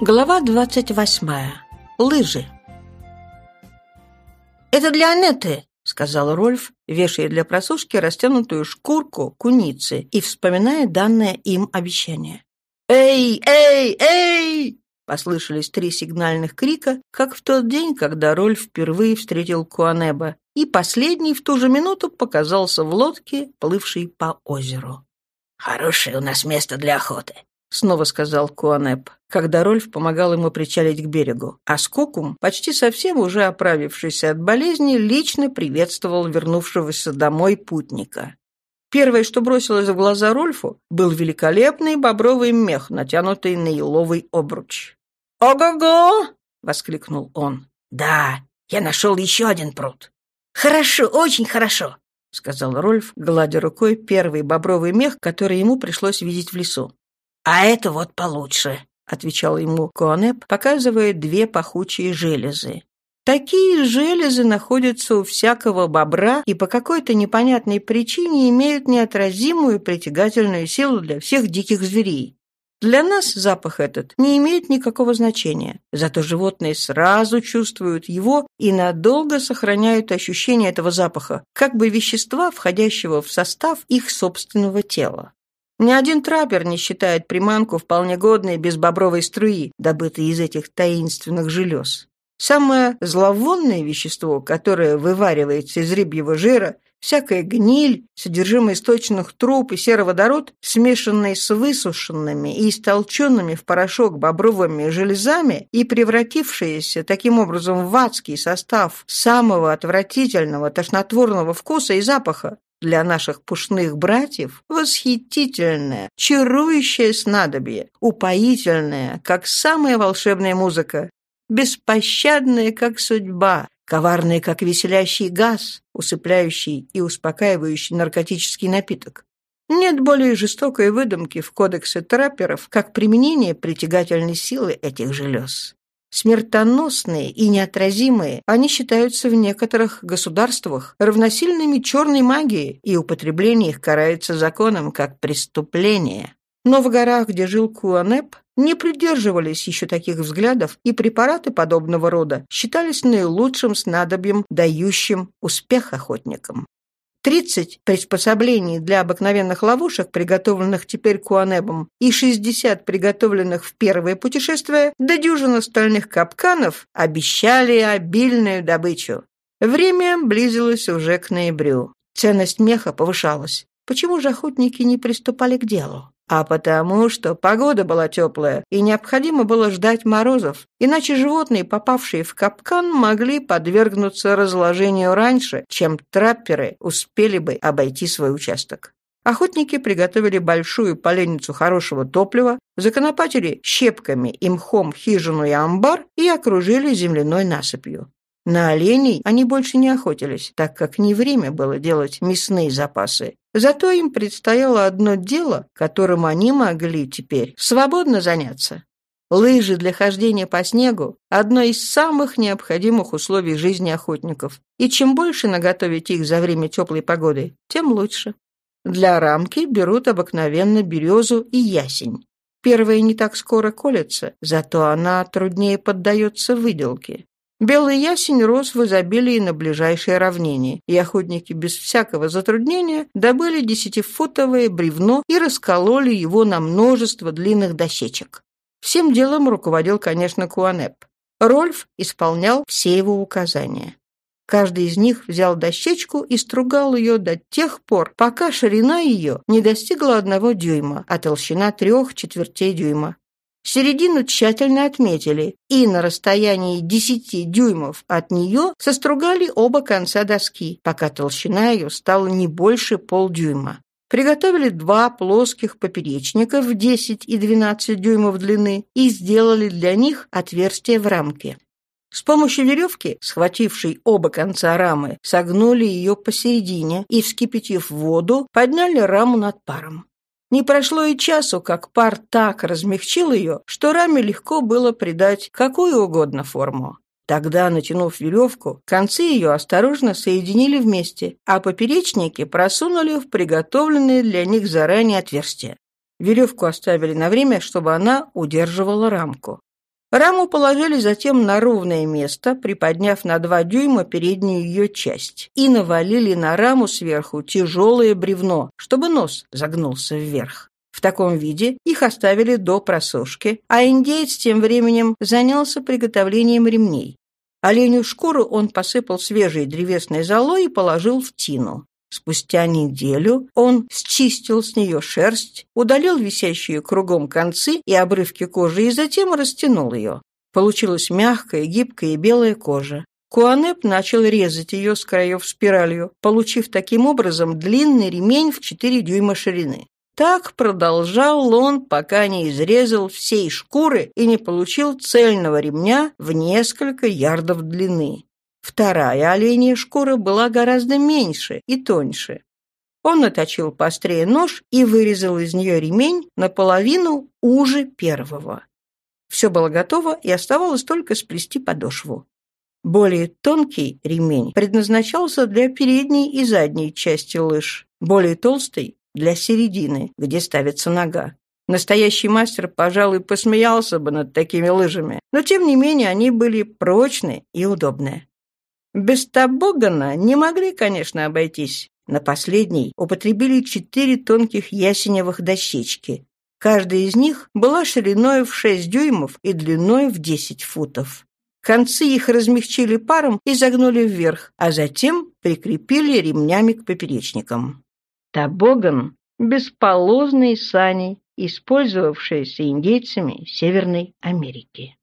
Глава 28. Лыжи. «Это для Анетты», — сказал Рольф, вешая для просушки растянутую шкурку куницы и вспоминая данное им обещание. «Эй, эй, эй!» Послышались три сигнальных крика, как в тот день, когда Рольф впервые встретил Куанеба, и последний в ту же минуту показался в лодке, плывшей по озеру. «Хорошее у нас место для охоты», — снова сказал Куанеп, когда Рольф помогал ему причалить к берегу. А Скокум, почти совсем уже оправившийся от болезни, лично приветствовал вернувшегося домой путника. Первое, что бросилось в глаза Рольфу, был великолепный бобровый мех, натянутый на еловый обруч. «Ого-го!» — воскликнул он. «Да, я нашел еще один пруд». «Хорошо, очень хорошо», — сказал Рольф, гладя рукой первый бобровый мех, который ему пришлось видеть в лесу. «А это вот получше», — отвечал ему Куанеп, показывая две пахучие железы. Такие железы находятся у всякого бобра и по какой-то непонятной причине имеют неотразимую притягательную силу для всех диких зверей. Для нас запах этот не имеет никакого значения, зато животные сразу чувствуют его и надолго сохраняют ощущение этого запаха, как бы вещества, входящего в состав их собственного тела. Ни один траппер не считает приманку вполне годной без бобровой струи, добытой из этих таинственных желез. Самое зловонное вещество, которое вываривается из рыбьего жира, всякая гниль, содержимое источных труб и сероводород, смешанный с высушенными и истолченными в порошок бобровыми железами и превратившиеся таким образом в адский состав самого отвратительного тошнотворного вкуса и запаха, для наших пушных братьев восхитительное, чарующее снадобье, упоительное, как самая волшебная музыка, беспощадное, как судьба, коварное, как веселящий газ, усыпляющий и успокаивающий наркотический напиток. Нет более жестокой выдумки в кодексе трапперов, как применение притягательной силы этих желез. Смертоносные и неотразимые, они считаются в некоторых государствах равносильными черной магии, и употребление их карается законом как преступление. Но в горах, где жил Куанеп, не придерживались еще таких взглядов, и препараты подобного рода считались наилучшим снадобьем, дающим успех охотникам. 30 приспособлений для обыкновенных ловушек, приготовленных теперь Куанебом, и 60 приготовленных в первое путешествие, до дюжины стальных капканов обещали обильную добычу. Время близилось уже к ноябрю. Ценность меха повышалась. Почему же охотники не приступали к делу? а потому что погода была теплая, и необходимо было ждать морозов, иначе животные, попавшие в капкан, могли подвергнуться разложению раньше, чем трапперы успели бы обойти свой участок. Охотники приготовили большую поленницу хорошего топлива, законопатили щепками и мхом хижину и амбар и окружили земляной насыпью. На оленей они больше не охотились, так как не время было делать мясные запасы. Зато им предстояло одно дело, которым они могли теперь свободно заняться. Лыжи для хождения по снегу – одно из самых необходимых условий жизни охотников, и чем больше наготовить их за время теплой погоды, тем лучше. Для рамки берут обыкновенно березу и ясень. Первая не так скоро колется, зато она труднее поддается выделке. Белый ясень рос в изобилии на ближайшее равнение, и охотники без всякого затруднения добыли десятифутовое бревно и раскололи его на множество длинных дощечек. Всем делом руководил, конечно, Куанеп. Рольф исполнял все его указания. Каждый из них взял дощечку и стругал ее до тех пор, пока ширина ее не достигла одного дюйма, а толщина трех четвертей дюйма. Середину тщательно отметили, и на расстоянии 10 дюймов от нее состругали оба конца доски, пока толщина ее стала не больше полдюйма. Приготовили два плоских поперечника в 10 и 12 дюймов длины и сделали для них отверстие в рамке. С помощью веревки, схватившей оба конца рамы, согнули ее посередине и, вскипятив воду, подняли раму над паром. Не прошло и часу, как пар так размягчил ее, что раме легко было придать какую угодно форму. Тогда, натянув веревку, концы ее осторожно соединили вместе, а поперечники просунули в приготовленные для них заранее отверстия. Веревку оставили на время, чтобы она удерживала рамку. Раму положили затем на ровное место, приподняв на два дюйма переднюю ее часть, и навалили на раму сверху тяжелое бревно, чтобы нос загнулся вверх. В таком виде их оставили до просушки, а индеец тем временем занялся приготовлением ремней. Оленю шкуру он посыпал свежей древесной золой и положил в тину. Спустя неделю он счистил с нее шерсть, удалил висящие кругом концы и обрывки кожи и затем растянул ее. Получилась мягкая, гибкая и белая кожа. Куанеп начал резать ее с краев спиралью, получив таким образом длинный ремень в 4 дюйма ширины. Так продолжал он, пока не изрезал всей шкуры и не получил цельного ремня в несколько ярдов длины. Вторая оленья шкура была гораздо меньше и тоньше. Он наточил поострее нож и вырезал из нее ремень наполовину уже первого. Все было готово, и оставалось только сплести подошву. Более тонкий ремень предназначался для передней и задней части лыж, более толстый — для середины, где ставится нога. Настоящий мастер, пожалуй, посмеялся бы над такими лыжами, но тем не менее они были прочные и удобные. Без табогана не могли, конечно, обойтись. На последней употребили четыре тонких ясеневых дощечки. Каждая из них была шириной в 6 дюймов и длиной в 10 футов. Концы их размягчили паром и загнули вверх, а затем прикрепили ремнями к поперечникам. Табоган — бесполозные сани, использовавшиеся индейцами Северной Америки.